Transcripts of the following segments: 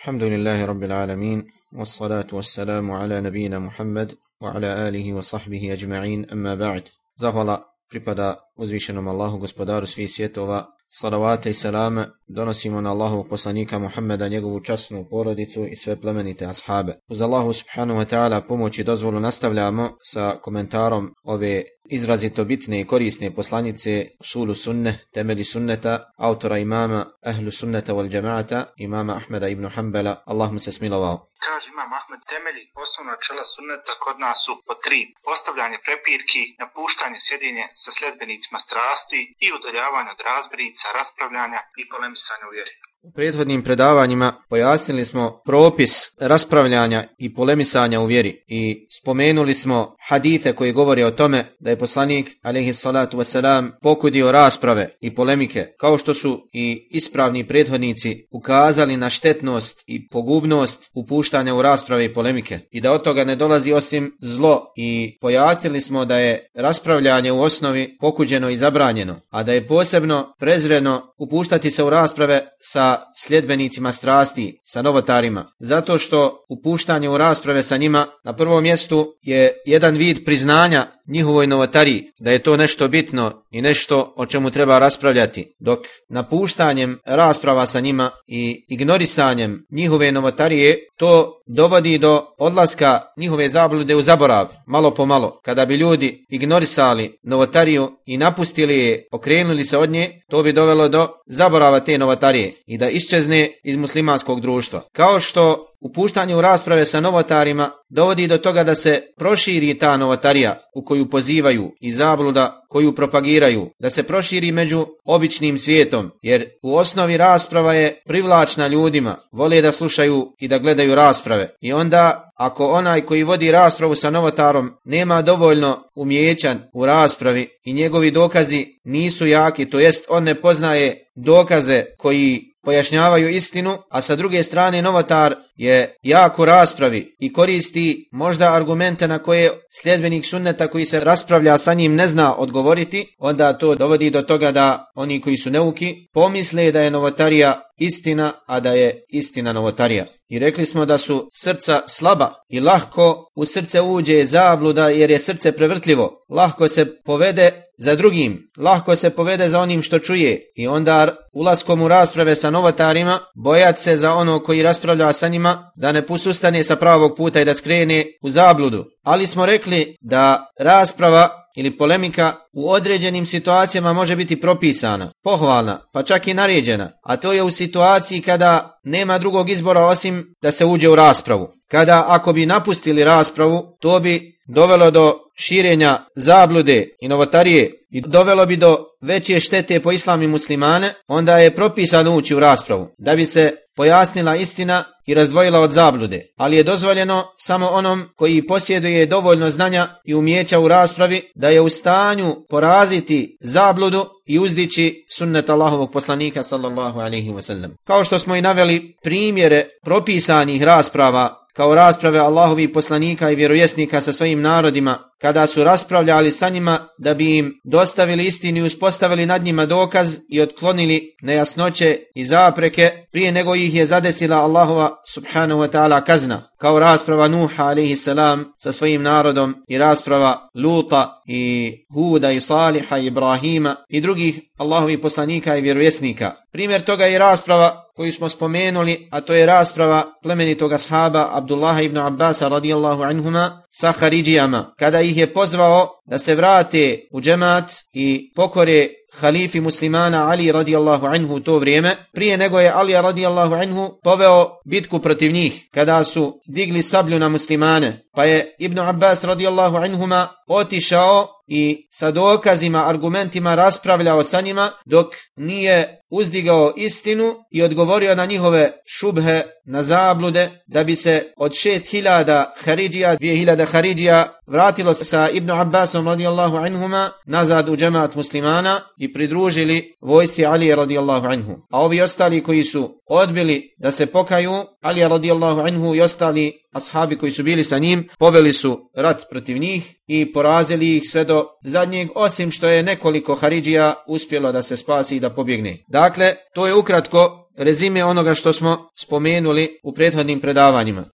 الحمد لله رب العالمين والصلاة والسلام على نبينا محمد وعلى آله وصحبه أجمعين. أما بعد زهولا pripada uzvišenom Allahu gospodaru svih svjetova salavate i salame donosimo na Allahu poslanika Muhammeda, njegovu časnu porodicu i sve plemenite ashabe. Uz Allahu subhanahu wa ta'ala pomoć i dozvolu nastavljamo sa komentarom ove izrazito bitne i korisne poslanice Šulu sunne, temeli sunneta, autora imama Ahlu sunneta wal džemaata, imama Ahmeda ibn Hanbala, Allah mu se smilovao. Kaže imam Ahmed temeli osnovna čela sunneta kod nas su po tri. Postavljanje prepirki, napuštanje sjedinje sa sljedbenicima strasti i udaljavanje od razbirica, raspravljanja i polemisanja u vjeri. U prethodnim predavanjima pojasnili smo propis raspravljanja i polemisanja u vjeri i spomenuli smo hadite koji govori o tome da je poslanik alaihi salatu wasalam pokudio rasprave i polemike kao što su i ispravni prethodnici ukazali na štetnost i pogubnost upuštanja u rasprave i polemike i da od toga ne dolazi osim zlo i pojasnili smo da je raspravljanje u osnovi pokuđeno i zabranjeno, a da je posebno prezreno upuštati se u rasprave sa sljedbenicima strasti, sa novotarima, zato što upuštanje u rasprave sa njima na prvom mjestu je jedan vid priznanja njihovoj novotariji, da je to nešto bitno i nešto o čemu treba raspravljati, dok napuštanjem rasprava sa njima i ignorisanjem njihove novotarije, to dovodi do odlaska njihove zablude u zaborav, malo po malo. Kada bi ljudi ignorisali novotariju i napustili je, okrenuli se od nje, to bi dovelo do zaborava te novotarije i da iščezne iz muslimanskog društva. Kao što upuštanje u rasprave sa novotarima dovodi do toga da se proširi ta novotarija u koju pozivaju i zabluda koju propagiraju, da se proširi među običnim svijetom, jer u osnovi rasprava je privlačna ljudima, vole da slušaju i da gledaju rasprave. I onda, ako onaj koji vodi raspravu sa novotarom nema dovoljno umjećan u raspravi i njegovi dokazi nisu jaki, to jest on ne poznaje dokaze koji pojašnjavaju istinu, a sa druge strane novotar je jako raspravi i koristi možda argumente na koje sljedbenik sunneta koji se raspravlja sa njim ne zna odgovoriti, onda to dovodi do toga da oni koji su neuki pomisle da je novotarija istina, a da je istina novotarija. I rekli smo da su srca slaba i lahko u srce uđe zabluda jer je srce prevrtljivo. Lahko se povede za drugim, lahko se povede za onim što čuje i onda ulaskom u rasprave sa novotarima bojat se za ono koji raspravlja sa njima da ne pusustane sa pravog puta i da skrene u zabludu. Ali smo rekli da rasprava ili polemika u određenim situacijama može biti propisana, pohvalna, pa čak i naređena, a to je u situaciji kada nema drugog izbora osim da se uđe u raspravu. Kada ako bi napustili raspravu, to bi dovelo do širenja zablude i novotarije i dovelo bi do veće štete po islami muslimane, onda je propisano ući u raspravu, da bi se pojasnila istina i razdvojila od zablude, ali je dozvoljeno samo onom koji posjeduje dovoljno znanja i umjeća u raspravi da je u stanju poraziti zabludu i uzdići sunnet Allahovog poslanika sallallahu alaihi wasallam. Kao što smo i naveli primjere propisanih rasprava kao rasprave Allahovi poslanika i vjerovjesnika sa svojim narodima, kada su raspravljali sa njima da bi im dostavili istinu i uspostavili nad njima dokaz i otklonili nejasnoće i zapreke prije nego ih je zadesila Allahova subhanahu wa ta'ala kazna kao rasprava Nuha alaihi salam sa svojim narodom i rasprava Luta i Huda i Saliha i Ibrahima i drugih Allahovih poslanika i vjerovjesnika. Primjer toga je rasprava koju smo spomenuli, a to je rasprava plemenitog ashaba Abdullaha ibn Abbas radijallahu anhuma sa Haridžijama, kada ih je pozvao da se vrate u džemat i pokore halifi muslimana Ali radijallahu anhu u to vrijeme, prije nego je Ali radijallahu anhu poveo bitku protiv njih, kada su digli sablju na muslimane, pa je Ibn Abbas radijallahu anhuma otišao i sa dokazima, argumentima raspravljao sa njima, dok nije uzdigao istinu i odgovorio na njihove šubhe, na zablude, da bi se od 6000 Haridžija, 2000 Haridžija vratilo sa Ibn Abbasom radijallahu anhuma nazad u džemat muslimana i pridružili vojsi Ali radijallahu anhu. A ovi ostali koji su odbili da se pokaju, Ali radijallahu anhu i ostali ashabi koji su bili sa njim, poveli su rat protiv njih i porazili ih sve do zadnjeg, osim što je nekoliko Haridžija uspjelo da se spasi i da pobjegne. Dakle, to je ukratko rezime onoga što smo spomenuli u prethodnim predavanjima.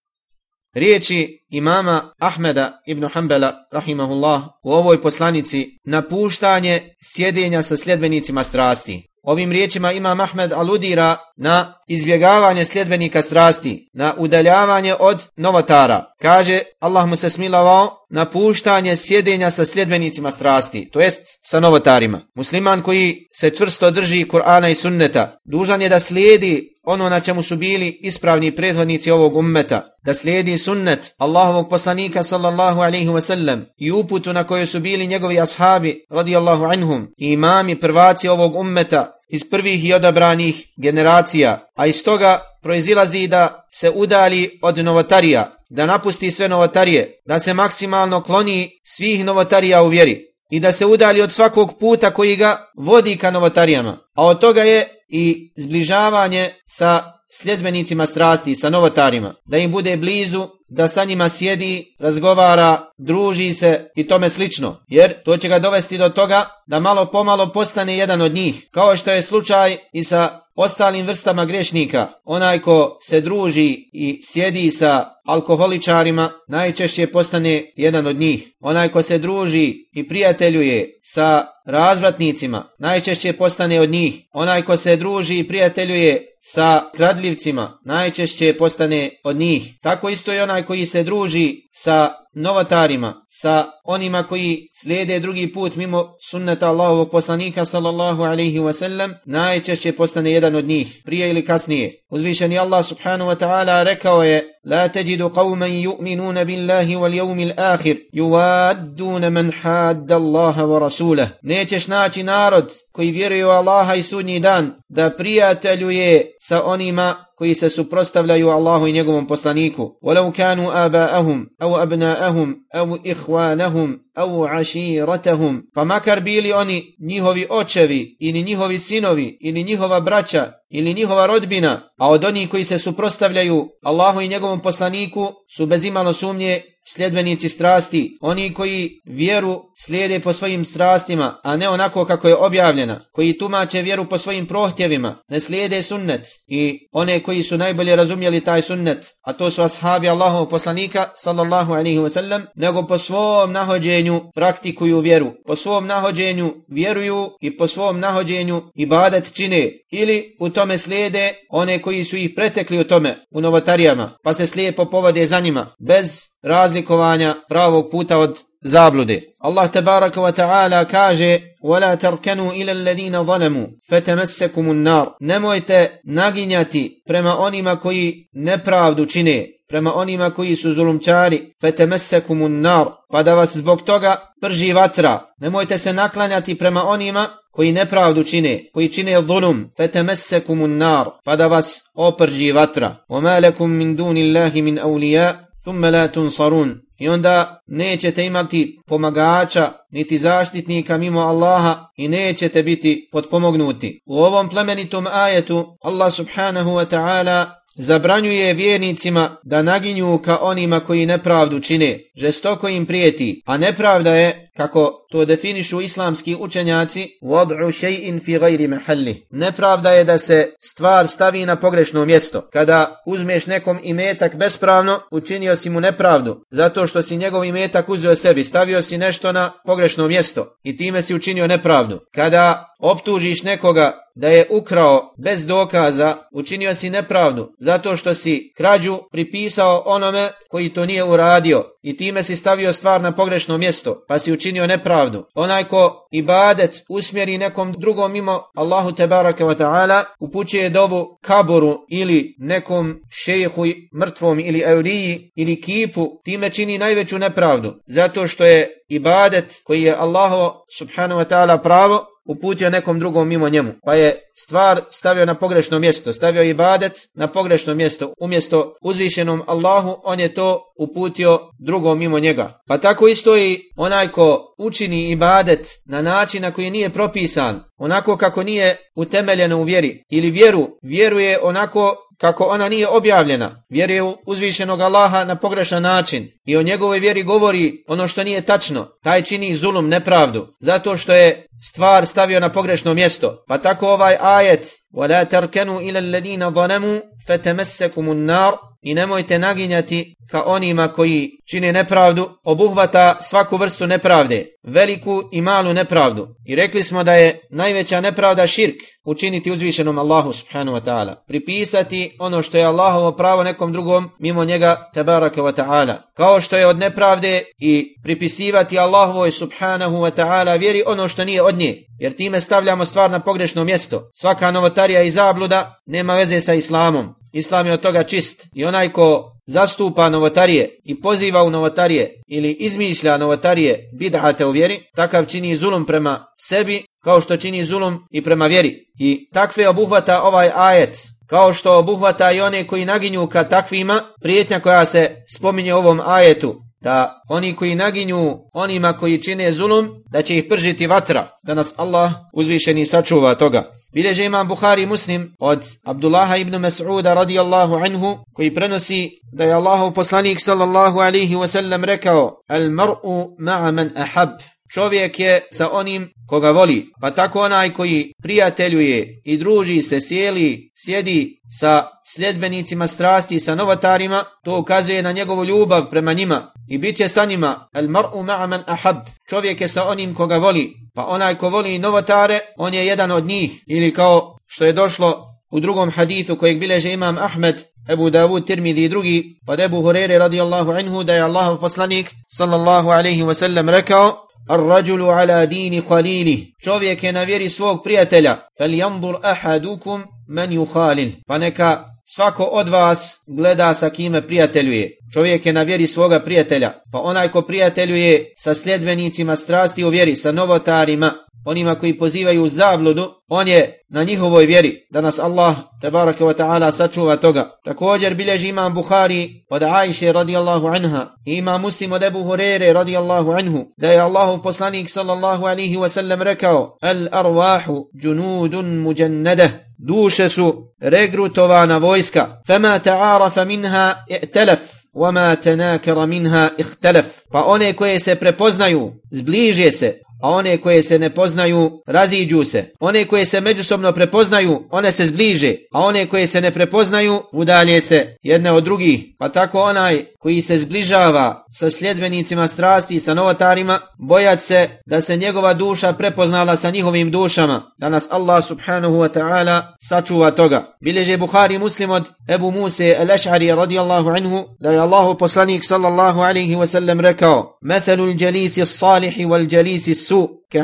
Riječi imama Ahmeda ibn Hanbala, rahimahullah, u ovoj poslanici napuštanje sjedenja sa sljedbenicima strasti. Ovim riječima Imam Ahmed aludira na izbjegavanje sljedbenika strasti, na udaljavanje od novotara. Kaže, Allah mu se smilavao, napuštanje sjedenja sa sljedbenicima strasti, to jest sa novotarima. Musliman koji se čvrsto drži Kur'ana i sunneta, dužan je da slijedi ono na čemu su bili ispravni prethodnici ovog ummeta, da slijedi sunnet Allahovog poslanika sallallahu alaihi wa sallam i uputu na kojoj su bili njegovi ashabi radijallahu anhum i imami prvaci ovog ummeta iz prvih i odabranih generacija, a iz toga proizilazi da se udali od novotarija, da napusti sve novotarije, da se maksimalno kloni svih novotarija u vjeri i da se udali od svakog puta koji ga vodi ka novotarijama. A od toga je i zbližavanje sa sljedbenicima strasti, sa novotarima, da im bude blizu, da sa njima sjedi, razgovara, druži se i tome slično. Jer to će ga dovesti do toga da malo pomalo postane jedan od njih, kao što je slučaj i sa ostalim vrstama grešnika. Onaj ko se druži i sjedi sa alkoholičarima, najčešće postane jedan od njih. Onaj ko se druži i prijateljuje sa razvratnicima, najčešće postane od njih. Onaj ko se druži i prijateljuje sa kradljivcima, najčešće postane od njih. Tako isto i onaj koji se druži sa novatarima, sa onima koji slijede drugi put mimo sunneta Allahovog poslanika sallallahu alaihi wa sallam, najčešće postane jedan od njih, prije ili kasnije. Uzvišeni Allah subhanahu wa ta'ala rekao je لا تجد قوما يؤمنون بالله واليوم الآخر يوادون من حاد الله ورسوله Nećeš naći narod koji vjeruje u Allaha i sudnji dan da prijateljuje sa onima koji se suprostavljaju Allahu i njegovom poslaniku. Walau kanu aba'ahum, au abna'ahum, au ihwanahum, au aširatahum. Pa makar bili oni njihovi očevi, ili njihovi sinovi, ili njihova braća, ili njihova rodbina, a od onih koji se suprostavljaju Allahu i njegovom poslaniku su bez imalo sumnje sljedbenici strasti, oni koji vjeru slijede po svojim strastima, a ne onako kako je objavljena, koji tumače vjeru po svojim prohtjevima, ne slijede sunnet. I one koji su najbolje razumjeli taj sunnet, a to su ashabi Allahov poslanika, sallallahu alaihi wa sallam, nego po svom nahođenju praktikuju vjeru, po svom nahođenju vjeruju i po svom nahođenju ibadet čine, ili u tome slijede one koji su ih pretekli u tome, u novotarijama, pa se slijepo povode za njima, bez razlikovanja pravog puta od zablude. Allah tabaraka wa ta'ala kaže وَلَا تَرْكَنُوا إِلَى الَّذِينَ ظَلَمُوا فَتَمَسَّكُمُ النَّارِ Nemojte naginjati prema onima koji nepravdu čine, prema onima koji su zulumčari, فَتَمَسَّكُمُ النَّارِ pa da vas zbog toga prži vatra. Nemojte se naklanjati prema onima koji nepravdu čine, koji čine zulum, فَتَمَسَّكُمُ النَّارِ pa da vas oprži vatra. وَمَا لَكُمْ مِنْ دُونِ اللَّهِ مِنْ أَوْلِيَا thumma la tunsarun. I onda nećete imati pomagača, niti zaštitnika mimo Allaha i nećete biti potpomognuti. U ovom plemenitom ajetu Allah subhanahu wa ta'ala zabranjuje vjernicima da naginju ka onima koji nepravdu čine, žestoko im prijeti, a nepravda je, kako to definišu islamski učenjaci, wad'u شَيْءٍ fi غَيْرِ mahalli. Nepravda je da se stvar stavi na pogrešno mjesto. Kada uzmeš nekom imetak bespravno, učinio si mu nepravdu, zato što si njegov imetak uzeo sebi, stavio si nešto na pogrešno mjesto i time si učinio nepravdu. Kada optužiš nekoga da je ukrao bez dokaza, učinio si nepravdu, zato što si krađu pripisao onome koji to nije uradio i time si stavio stvar na pogrešno mjesto, pa si učinio nepravdu. Onaj ko ibadet usmjeri nekom drugom mimo Allahu tebaraka wa ta'ala, upućuje dovu kaboru ili nekom šejhu mrtvom ili euriji ili kipu, time čini najveću nepravdu, zato što je ibadet koji je Allahu subhanahu wa ta'ala pravo, uputio nekom drugom mimo njemu, pa je stvar stavio na pogrešno mjesto, stavio ibadet na pogrešno mjesto, umjesto uzvišenom Allahu, on je to uputio drugom mimo njega. Pa tako isto i onaj ko učini ibadet na način na koji nije propisan, onako kako nije utemeljeno u vjeri, ili vjeru, vjeruje onako kako ona nije objavljena, vjeruje u uzvišenog Allaha na pogrešan način i o njegovoj vjeri govori ono što nije tačno, taj čini zulum nepravdu, zato što je stvar stavio na pogrešno mjesto. Pa tako ovaj ajet وَلَا تَرْكَنُوا إِلَى الَّذِينَ ظَلَمُوا فَتَمَسَّكُمُ النَّارِ i nemojte naginjati ka onima koji čine nepravdu, obuhvata svaku vrstu nepravde, veliku i malu nepravdu. I rekli smo da je najveća nepravda širk učiniti uzvišenom Allahu subhanahu wa ta'ala. Pripisati ono što je Allahovo pravo nekom drugom mimo njega tabaraka wa ta'ala. Kao što je od nepravde i pripisivati Allahovoj subhanahu wa ta'ala vjeri ono što nije od nje. Jer time stavljamo stvar na pogrešno mjesto. Svaka novotarija i zabluda nema veze sa islamom. Islam je od toga čist i onaj ko zastupa novotarije i poziva u novotarije ili izmišlja novotarije bid'ate u vjeri, takav čini zulum prema sebi kao što čini zulum i prema vjeri. I takve obuhvata ovaj ajet, kao što obuhvata i one koji naginju ka takvima, prijetnja koja se spominje u ovom ajetu, da oni koji naginju onima koji čine zulum, da će ih pržiti vatra, da nas Allah uzvišeni sačuva toga. Bileže imam Bukhari muslim od Abdullaha ibn Mas'uda radijallahu anhu, koji prenosi da je Allahov poslanik sallallahu alihi wasallam rekao Al mar'u ma'a man ahab. Čovjek je sa onim koga voli, pa tako onaj koji prijateljuje i druži se, sjeli, sjedi sa sljedbenicima strasti, sa novotarima, to ukazuje na njegovu ljubav prema njima i bit će sa njima. El mar'u ma'aman ahab. Čovjek je sa onim koga voli, pa onaj ko voli novotare, on je jedan od njih. Ili kao što je došlo u drugom hadithu kojeg bileže imam Ahmed, Ebu Davud, Tirmidhi i drugi, od Ebu Hurere radijallahu anhu, da je Allahov poslanik sallallahu alaihi wasallam rekao, Ar-rajulu ala dini qalili. Čovjek je na vjeri svog prijatelja. Fel yanzur ahadukum man yukhalil. Pa neka svako od vas gleda sa kime prijateljuje. Čovjek je na vjeri svoga prijatelja. Pa onaj ko prijateljuje sa sljedbenicima strasti u vjeri, sa novotarima, onima koji pozivaju u zabludu, on je na njihovoj vjeri, da nas Allah, tabaraka wa ta'ala, sačuva toga. Također bilježi imam Bukhari od Aisha radijallahu anha i imam Muslim od Ebu Hurere radijallahu anhu, da je Allahu poslanik sallallahu alihi wasallam rekao, al arwahu junudun mujannadah, duše su regrutovana vojska, fama ta'arafa minha i'talaf, وما تناكر منها اختلف pa one koje se prepoznaju zbliže se a one koje se ne poznaju raziđu se. One koje se međusobno prepoznaju, one se zbliže, a one koje se ne prepoznaju udalje se jedne od drugih. Pa tako onaj koji se zbližava sa sljedbenicima strasti i sa novotarima, bojat se da se njegova duša prepoznala sa njihovim dušama, da nas Allah subhanahu wa ta'ala sačuva toga. Bileže Buhari muslim od Ebu Muse al-Ash'ari radijallahu anhu, da je Allahu poslanik sallallahu alaihi wa sallam rekao, Methalu jalisi s-salihi wal-jalisi su ke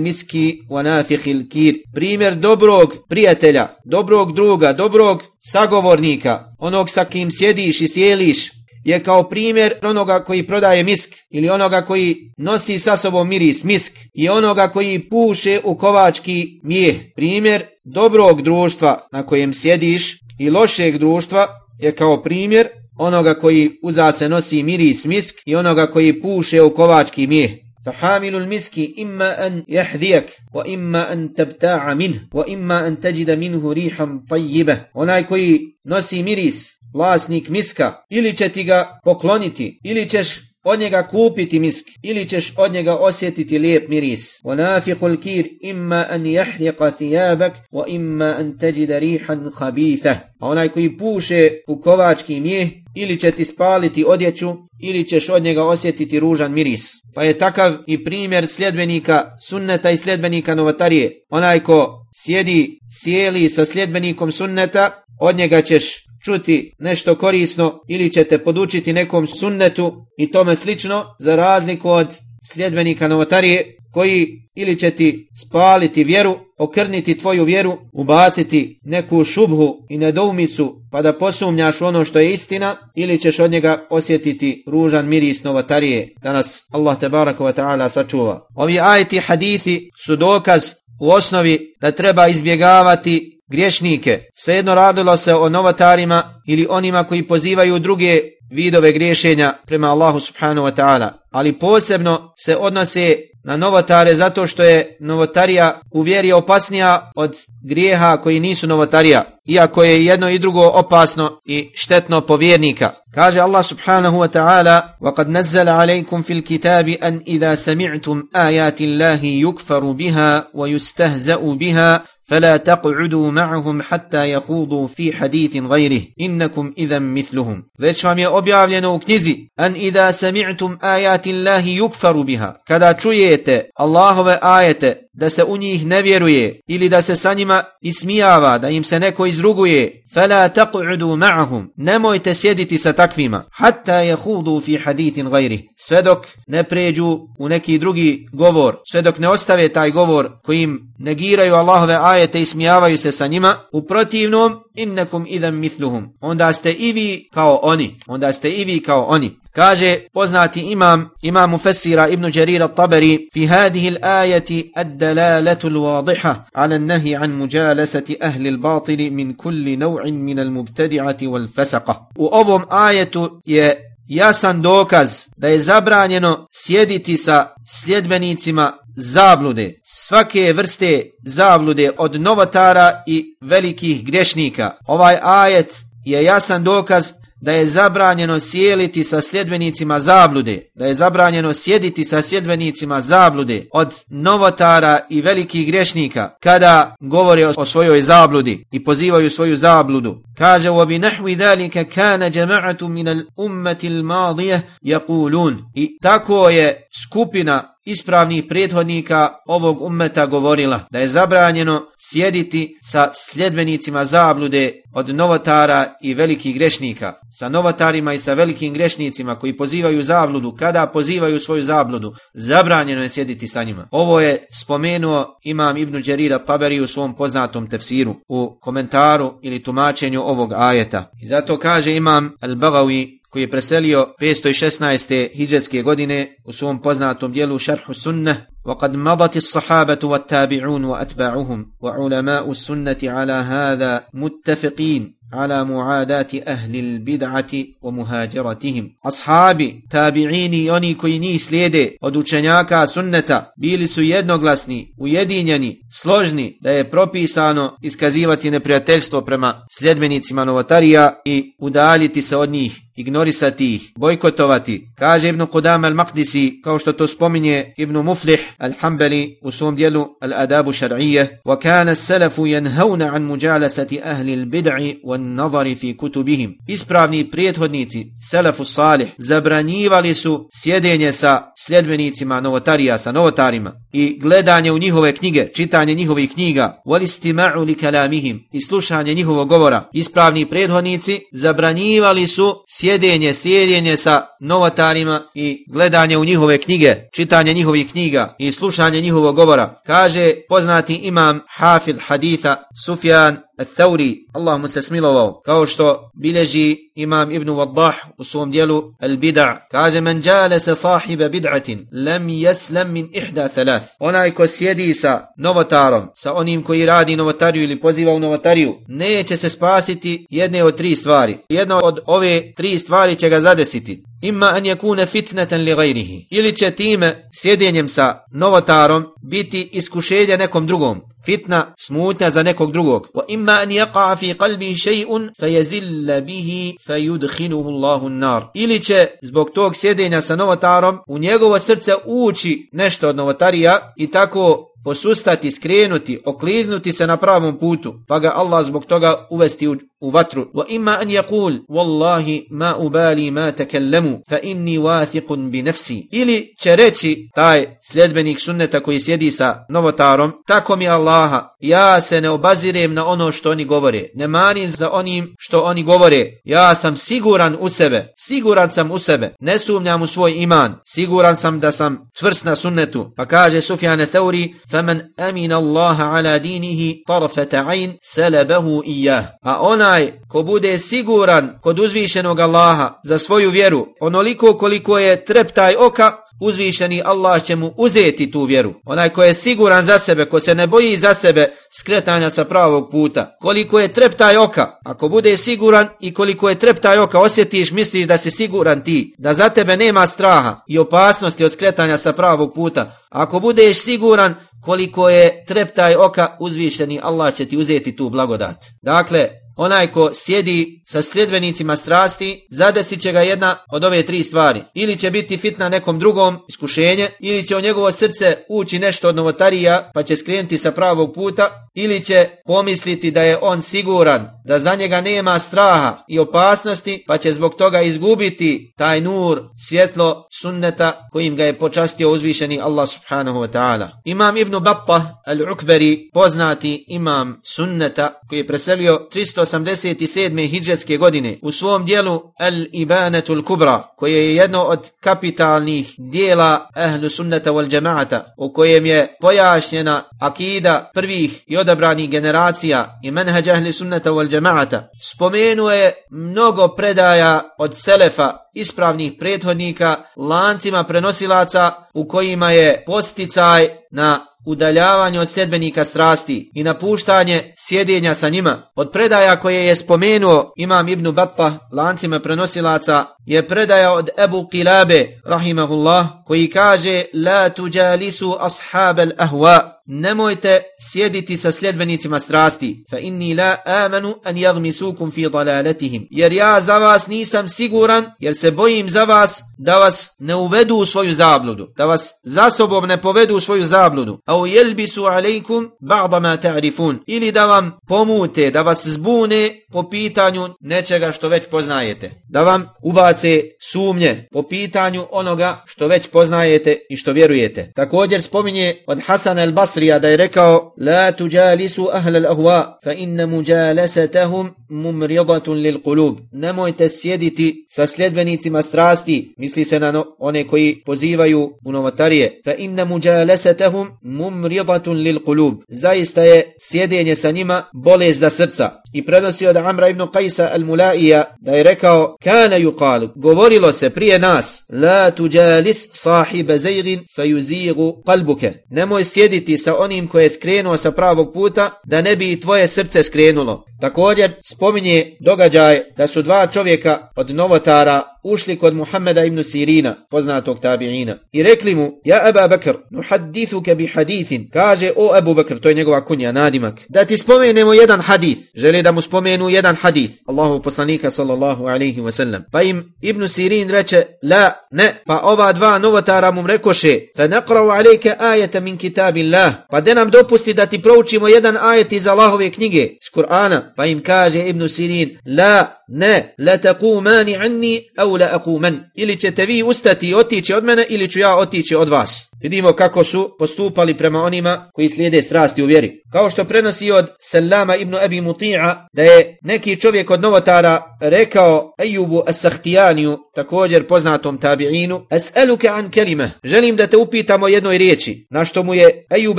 miski wa nafihi kir. Primjer dobrog prijatelja, dobrog druga, dobrog sagovornika, onog sa kim sjediš i sjeliš, je kao primjer onoga koji prodaje misk ili onoga koji nosi sa sobom miris misk i onoga koji puše u kovački mijeh. Primjer dobrog društva na kojem sjediš i lošeg društva je kao primjer onoga koji uza se nosi miris misk i onoga koji puše u kovački mijeh. فحامل المسك إما أن يحذيك وإما أن تبتاع منه وإما أن تجد منه ريحا طيبة. onaj koji nosi miris vlasnik miska, ili će ti ga pokloniti, ili ćeš od njega kupiti misk, ili ćeš od njega osjetiti lijep miris. وَنَافِقُ الْكِيرِ إِمَّا أَنْ يَحْرِقَ ثِيَابَكْ وَإِمَّا أَنْ تَجِدَ رِيحًا خَبِيثَ A onaj koji puše u kovački mijeh, ili će ti spaliti odjeću, ili ćeš od njega osjetiti ružan miris. Pa je takav i primjer sljedbenika sunneta i sljedbenika novotarije. Onaj ko sjedi, sjeli sa sljedbenikom sunneta, od njega ćeš čuti nešto korisno ili ćete podučiti nekom sunnetu i tome slično za razliku od sljedbenika novotarije koji ili će ti spaliti vjeru, okrniti tvoju vjeru, ubaciti neku šubhu i nedoumicu pa da posumnjaš ono što je istina ili ćeš od njega osjetiti ružan miris novotarije. Danas Allah te barako wa ta'ala sačuva. Ovi ajti hadithi su dokaz u osnovi da treba izbjegavati griješnike. Svejedno radilo se o novotarima ili onima koji pozivaju druge vidove griješenja prema Allahu subhanahu wa ta'ala, ali posebno se odnose na novotare zato što je novotarija u vjeri opasnija od grijeha koji nisu novotarija, iako je jedno i drugo opasno i štetno po vjernika. Kaže Allah subhanahu wa ta'ala وَقَدْ نَزَّلَ عَلَيْكُمْ فِي الْكِتَابِ أَنْ إِذَا سَمِعْتُمْ آيَاتِ اللَّهِ يُكْفَرُ بِهَا وَيُسْتَهْزَأُ بِهَا فلا تقعدوا معهم حتى يخوضوا في حديث غيره إنكم إذا مثلهم već vam je objavljeno u knjizi an idha sami'tum ayati Allahi yukfaru biha kada čujete Allahove ajete da se u njih ne vjeruje ili da se sa njima ismijava da im se neko izruguje fala taq'udu ma'ahum nemojte sjediti sa takvima hatta yakhudu fi hadithin ghayri, sve dok ne pređu u neki drugi govor sve dok ne ostave taj govor kojim negiraju Allahove ajete i smijavaju se sa njima u protivnom innakum idam mithluhum. Onda ste i vi kao oni. Onda ste i vi kao oni. Kaže poznati imam, imam mufassira ibn Jarir al-Tabari, fi hadihi al-ajati ad-dalalatu al-wadiha ala nahi an mujalasati ahli al-batil min kulli naw'in min al-mubtadi'ati wal-fasaqa. U ovom ajetu je jasan dokaz da je zabranjeno sjediti sa sljedbenicima zablude, svake vrste zablude od novotara i velikih grešnika. Ovaj ajet je jasan dokaz da je zabranjeno sjeliti sa sljedbenicima zablude, da je zabranjeno sjediti sa sljedbenicima zablude od novotara i velikih grešnika kada govore o svojoj zabludi i pozivaju svoju zabludu. Kaže u obi nahvi dalika kana jama'atu min al ummati al madije jakulun. I tako je skupina ispravnih prethodnika ovog ummeta govorila da je zabranjeno sjediti sa sljedbenicima zablude od novotara i velikih grešnika. Sa novotarima i sa velikim grešnicima koji pozivaju zabludu, kada pozivaju svoju zabludu, zabranjeno je sjediti sa njima. Ovo je spomenuo imam Ibnu Đerira Taberi u svom poznatom tefsiru, u komentaru ili tumačenju ovog ajeta. I zato kaže imam Al-Bagawi koji je preselio 516. hijđarske godine u svom poznatom dijelu Šarhu Sunnah وقد مضت الصحابة والتابعون وأتباعهم وعلماء السنة على هذا متفقين على معاداة أهل البدعة ومهاجرتهم أصحابي تابعيني oni koji njih slijede od učenjaka sunneta bili su jednoglasni, ujedinjeni, složni da je propisano iskazivati neprijateljstvo prema sljedbenicima novotarija i udaljiti se od njih ignorisati ih, bojkotovati. Kaže Ibn Qudam al-Maqdisi, kao što to spominje Ibn Muflih al-Hambali u svom dijelu al-Adabu šar'ije, وَكَانَ السَّلَفُ يَنْهَوْنَ عَنْ مُجَالَسَةِ أَهْلِ الْبِدْعِ وَالنَّظَرِ فِي كُتُبِهِمْ Ispravni prijethodnici, Selefu Salih, zabranjivali su sjedenje sa sljedbenicima novotarija, sa novotarima i gledanje u njihove knjige, čitanje njihovih knjiga, walistima'u li kalamihim i slušanje njihovog govora. Ispravni prethodnici zabranjivali su sjedenje, sjedenje sa novotarima i gledanje u njihove knjige, čitanje njihovih knjiga i slušanje njihovog govora. Kaže poznati imam Hafid Haditha Sufjan Al-Thawri, Allah mu se smilovao, kao što bileži imam Ibn Waddah u svom dijelu Al-Bid'a, kaže men jale ثلاث sahiba bid'atin, lem jeslam min ihda thalath. Onaj ko sjedi sa novotarom, sa onim koji radi novotariju ili poziva u novotariju, neće se spasiti jedne od tri stvari. Jedna od ove tri stvari će ga zadesiti. Ima an yakuna fitnatan li ghayrihi. Ili će time sjedenjem sa novotarom biti iskušenje nekom drugom. Fitna smutnja za nekog drugog. Wa imma an yaqa fi qalbi shay'un fayazilla bihi fayudkhiluhu Allahu an-nar. Ili će zbog tog sjedenja sa novotarom u njegovo srce ući nešto od novotarija i tako posustati, skrenuti, okliznuti se na pravom putu, pa ga Allah zbog toga uvesti u, u vatru. Wa imma an yaqul wallahi ma ubali ma takallamu fa inni wathiqun bi nafsi. Ili će reći taj sljedbenik sunneta koji sjedi sa novotarom, tako mi Allaha, ja se ne obazirem na ono što oni govore, ne manim za onim što oni govore, ja sam siguran u sebe, siguran sam u sebe, ne sumnjam u svoj iman, siguran sam da sam čvrst na sunnetu. Pa kaže Sufjane Theuri, فمن أمن الله على دينه طرفة عين سلبه إياه a onaj ko bude siguran kod uzvišenog Allaha za svoju vjeru onoliko koliko je treptaj oka uzvišeni Allah će mu uzeti tu vjeru. Onaj ko je siguran za sebe, ko se ne boji za sebe skretanja sa pravog puta. Koliko je treptaj oka, ako bude siguran i koliko je treptaj oka, osjetiš, misliš da si siguran ti, da za tebe nema straha i opasnosti od skretanja sa pravog puta. Ako budeš siguran koliko je treptaj oka, uzvišeni Allah će ti uzeti tu blagodat. Dakle, onaj ko sjedi sa sljedbenicima strasti, zadesit će ga jedna od ove tri stvari. Ili će biti fitna nekom drugom iskušenje, ili će u njegovo srce ući nešto od novotarija, pa će skrenuti sa pravog puta, ili će pomisliti da je on siguran, da za njega nema straha i opasnosti, pa će zbog toga izgubiti taj nur, svjetlo, sunneta kojim ga je počastio uzvišeni Allah subhanahu wa ta'ala. Imam Ibn Battah al-Ukberi, poznati imam sunneta, koji je preselio 300 587. hijđetske godine, u svom dijelu Al-Ibanetul Kubra, koje je jedno od kapitalnih dijela ahlu Sunnata wal džemaata, u kojem je pojašnjena akida prvih i odabranih generacija i menhađa ahli Sunnata wal džemaata, spomenuo je mnogo predaja od selefa ispravnih prethodnika lancima prenosilaca u kojima je posticaj na udaljavanje od sljedbenika strasti i napuštanje sjedinja sa njima. Od predaja koje je spomenuo Imam Ibn Battah lancima prenosilaca je predaja od Ebu Kilabe, rahimahullah, koji kaže La tuđalisu ashabel ahwa, nemojte sjediti sa sljedbenicima strasti, fa inni la amanu an yaghmisukum fi dalaletihim, jer ja za vas nisam siguran, jer se bojim za vas da vas ne uvedu u svoju zabludu, da vas za sobom ne povedu u svoju zabludu, a u jelbisu alejkum ba'da ma ta'rifun, ili da vam pomute, da vas zbune po pitanju nečega što već poznajete, da vam ubace sumnje po pitanju onoga što već poznajete i što vjerujete. Također spominje od Hasan Basrija da je rekao La tuđalisu ahle al-ahwa, fa inna muđalesetahum mumridatun lil qulub. Nemojte sjediti sa sljedbenicima strasti, misli se na no, one koji pozivaju u novotarije. Fa inna muđalesetahum mumridatun lil qulub. Zaista je sjedenje sa njima bolest za srca. I prenosi od Amra ibn Qajsa al-Mulaija da je rekao Kana yuqalu, govorilo se prije nas La tuđalis sahiba zajgin fejuzigu yuzigu qalbuke. Nemoj sjediti sa onim koje je skrenuo sa pravog puta da ne bi tvoje srce skrenulo. Također spominje događaj da su dva čovjeka od novotara ušli kod Muhammeda ibn Sirina, poznatog tabiina, i rekli mu, ja Aba Bakr, nuhadithuke bi hadithin, kaže, o Abu Bakr, to je njegova kunja, nadimak, da ti spomenemo jedan hadith, želi da mu spomenu jedan hadith, Allahu poslanika sallallahu alaihi wasallam, pa im ibn Sirin reče, la, ne, pa ova dva novotara mu rekoše, fa neqrau alejke ajeta min kitabillah, pa de nam dopusti da ti proučimo jedan ajet iz Allahove knjige, iz Kur'ana, pa im kaže ibn Sirin, la, ne, la taqumani anni, au la aquman, ili ćete vi ustati i otići od mene, ili ću ja otići od vas. Vidimo kako su postupali prema onima koji slijede strasti u vjeri. Kao što prenosi od Salama ibn Abi Muti'a da je neki čovjek od novotara rekao Ejubu As-Sahtijaniju, također poznatom tabi'inu, Es'eluke an kelime, želim da te upitam o jednoj riječi, na što mu je Ejub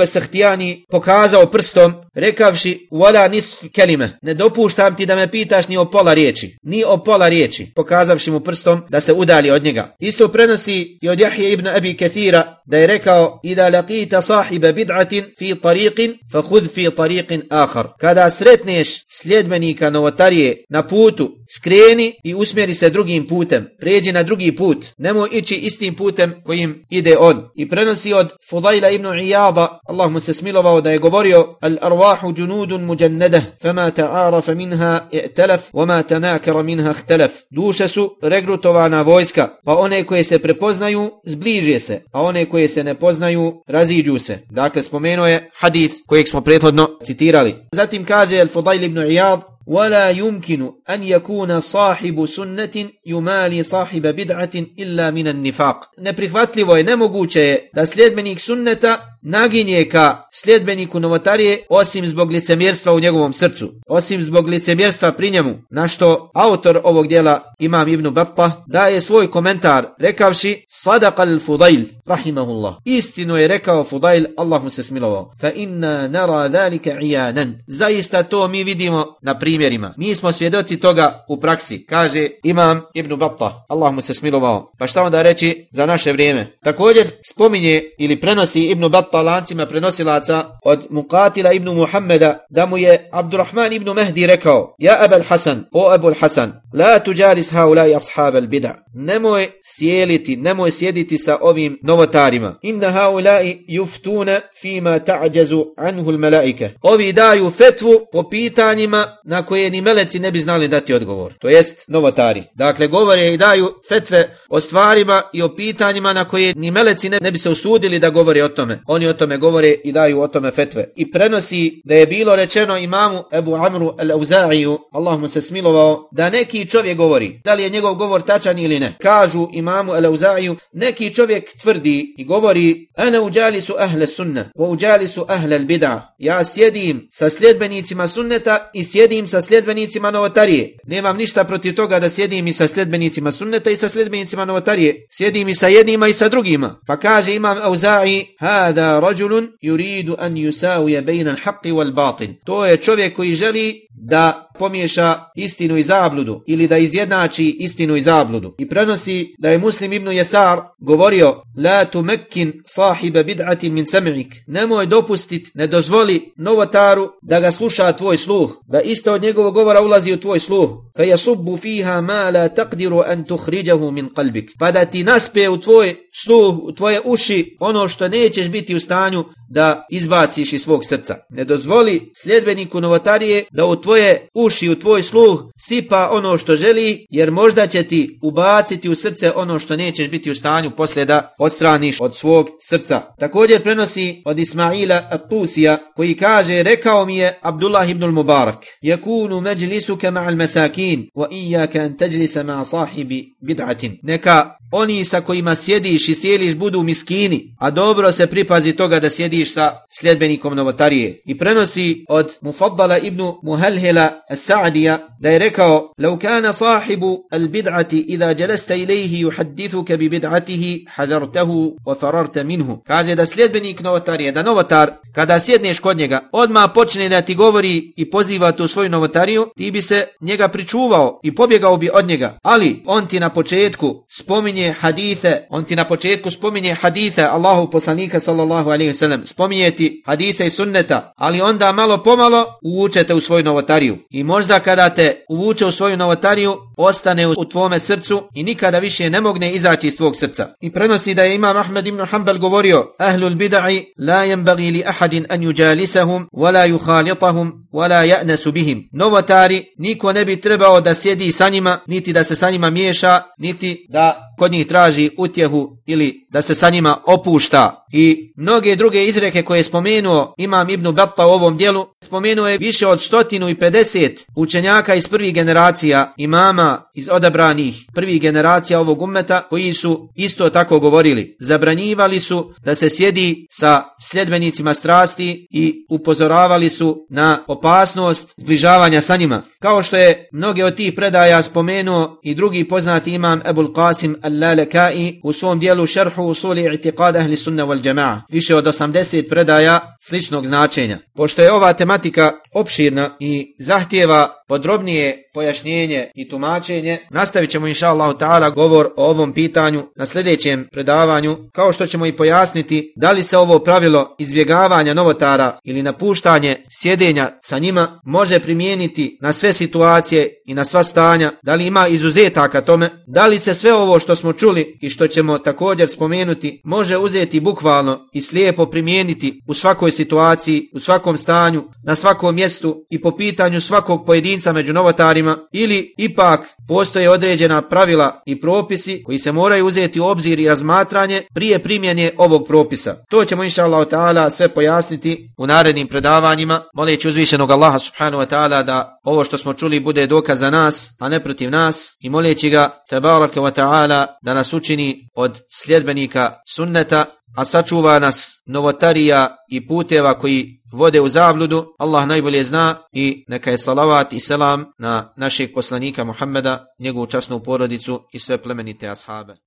As-Sahtijani pokazao prstom, rekavši, Wala nisf kelime, ne dopuštam ti da me pitaš ni o pola riječi, ni o pola riječi, pokazavši mu prstom da se udali od njega. Isto prenosi i od Jahje ibn Abi Kathira da je rekao ida laqita sahiba bid'atin fi tariqin fa khudh fi tariqin akhar kada sretneš sljedbenika novotarije na putu skreni i usmjeri se drugim putem pređi na drugi put nemoj ići istim putem kojim ide on i prenosi od Fudajla ibn Iyada Allah mu se smilovao da je govorio al arwahu džunudun mujannadah fama ta'arafa minha i'telef, wama tanakara minha ikhtalaf duše su regrutovana vojska pa one koje se prepoznaju zbliže se a one koje se ne poznaju, raziđu se. Dakle, spomenuo je hadith kojeg smo prethodno citirali. Zatim kaže Al-Fudajl ibn Iyad, ولا يمكن أن يكون صاحب سنة يمالي صاحب بدعة إلا من النفاق neprihvatljivo je nemoguće je da sljedbenik sunneta naginje ka sljedbeniku novotarije osim zbog licemjerstva u njegovom srcu, osim zbog licemjerstva pri njemu, na što autor ovog dijela Imam Ibn Battah daje svoj komentar rekavši Sadaq al-Fudail, rahimahullah. Istinu je rekao Fudail, Allah mu se smilovao. Fa inna nara dhalika iyanan. Zaista to mi vidimo na primjer primjerima. Mi smo svjedoci toga u praksi. Kaže Imam Ibn Battah, Allah mu se smilovao. Pa šta onda reći za naše vrijeme? Također spominje ili prenosi Ibn Battah lancima prenosilaca od Muqatila Ibn Muhammeda da mu je Abdurrahman Ibn Mehdi rekao Ja Abel Hasan, o Abul Hasan, la tuđalis haulaj ashab al bida. Nemoj sjeliti, nemoj sjediti sa ovim novotarima. Inna haulaj yuftuna fima ta'đazu anhu al malaike. Ovi daju fetvu po pitanjima na koje ni meleci ne bi znali dati odgovor. To jest novotari. Dakle, govore i daju fetve o stvarima i o pitanjima na koje ni meleci ne, ne bi se usudili da govore o tome. Oni o tome govore i daju o tome fetve. I prenosi da je bilo rečeno imamu Ebu Amru al-Auza'iju, Allah mu se smilovao, da neki čovjek govori, da li je njegov govor tačan ili ne. Kažu imamu al-Auza'iju, neki čovjek tvrdi i govori, ana uđalisu ahle sunna, wa uđalisu ahle al-bid'a. Ja sjedim sa sljedbenicima sunneta i sjedim sa sa sljedbenicima novotarije. Nemam ništa protiv toga da sjedim i sa sljedbenicima sunneta i sa sljedbenicima novotarije. Sjedim i sa jednima i sa drugima. Pa kaže imam Auza'i, hada rajulun yuridu an yusawiya bayna al-haqqi wal-batil. To je čovjek koji želi da pomiješa istinu i zabludu ili da izjednači istinu i zabludu. I prenosi da je Muslim ibn Jesar govorio La tumakkin sahiba bid'atin min sam'ik. Nemoj dopustit, ne dozvoli novotaru da ga sluša tvoj sluh, da isto od njegovog govora ulazi u tvoj sluh. Fa yasubbu fiha ma la taqdiru an tukhrijahu min qalbik. Pa da ti naspe u tvoj sluh, u tvoje uši ono što nećeš biti u stanju da izbaciš iz svog srca. Ne dozvoli sljedbeniku novotarije da u tvoje uši, u tvoj sluh sipa ono što želi, jer možda će ti ubaciti u srce ono što nećeš biti u stanju poslije da odstraniš od svog srca. Također prenosi od Ismaila At-Tusija koji kaže, rekao mi je Abdullah ibn al-Mubarak, jakunu međlisuke ma'al mesakin, wa ijaka an teđlisa ma'a sahibi bid'atin. Neka oni sa kojima sjediš i sjeliš budu miskini, a dobro se pripazi toga da sjediš sa sljedbenikom novotarije. I prenosi od Mufaddala ibn Muhalhela As-Sa'dija da je rekao لو كان صاحب البدعة إذا جلست إليه يحدثك ببدعته حذرته وفررت منه kaže da sljedbenik novotarije, da novotar kada sjedneš kod njega odma počne da ti govori i poziva tu svoju novotariju ti bi se njega pričuvao i pobjegao bi od njega ali on ti na početku spominje hadithe on ti na početku spominje hadithe Allahu poslanika sallallahu alaihi wasallam. Spominje ti hadise i sunneta ali onda malo pomalo uvučete u svoju novotariju. I možda kada te uvuče u svoju novotariju, ostane u tvome srcu i nikada više ne mogne izaći iz tvog srca. I prenosi da je Imam Ahmed ibn Hanbal govorio Ahlul bid'i la yanbaghi li ahadin an yujalisahum wa la yukhalitahum wa la ya'nasu bihim. Novotari niko ne bi trebao da sjedi sa njima, niti da se sa njima miješa, niti da kod njih traži utjehu ili da se sa njima opušta. I mnoge druge izreke koje je spomenuo Imam Ibn Batta u ovom dijelu, spomenuo je više od 150 učenjaka iz prvih generacija imama iz odabranih prvih generacija ovog ummeta koji su isto tako govorili. Zabranjivali su da se sjedi sa sljedbenicima strasti i upozoravali su na opasnost zbližavanja sa njima. Kao što je mnoge od tih predaja spomenuo i drugi poznati imam Ebul Qasim Al-Lalekai u svom dijelu šerhu usuli i'tiqad ahli sunna wal jama'a. Više od 80 predaja sličnog značenja. Pošto je ova tematika opširna i zahtjeva podrobnije pojašnjenje i tumačenje, nastavit ćemo inša Allah ta'ala govor o ovom pitanju na sljedećem predavanju, kao što ćemo i pojasniti da li se ovo pravilo izbjegavanja novotara ili napuštanje sjedenja sa njima može primijeniti na sve situacije i na sva stanja, da li ima izuzetaka tome, da li se sve ovo što smo čuli i što ćemo također spomenuti može uzeti bukvalno i slijepo primijeniti u svakoj situaciji, u svakom stanju, na svakom mjestu i po pitanju svakog pojedinca među novotarima ili ipak postoje određena pravila i propisi koji se moraju uzeti u obzir i razmatranje prije primjene ovog propisa. To ćemo inša Allah ta'ala sve pojasniti u narednim predavanjima, moleći uzvišenog Allaha subhanahu wa ta'ala da ovo što smo čuli bude dokaz za nas, a ne protiv nas i moleći ga tabaraka wa ta'ala da nas učini od sljedbenika sunneta a sačuva nas novotarija i puteva koji vode u zabludu, Allah najbolje zna i neka je salavat i selam na našeg poslanika Muhammeda, njegovu časnu porodicu i sve plemenite ashabe.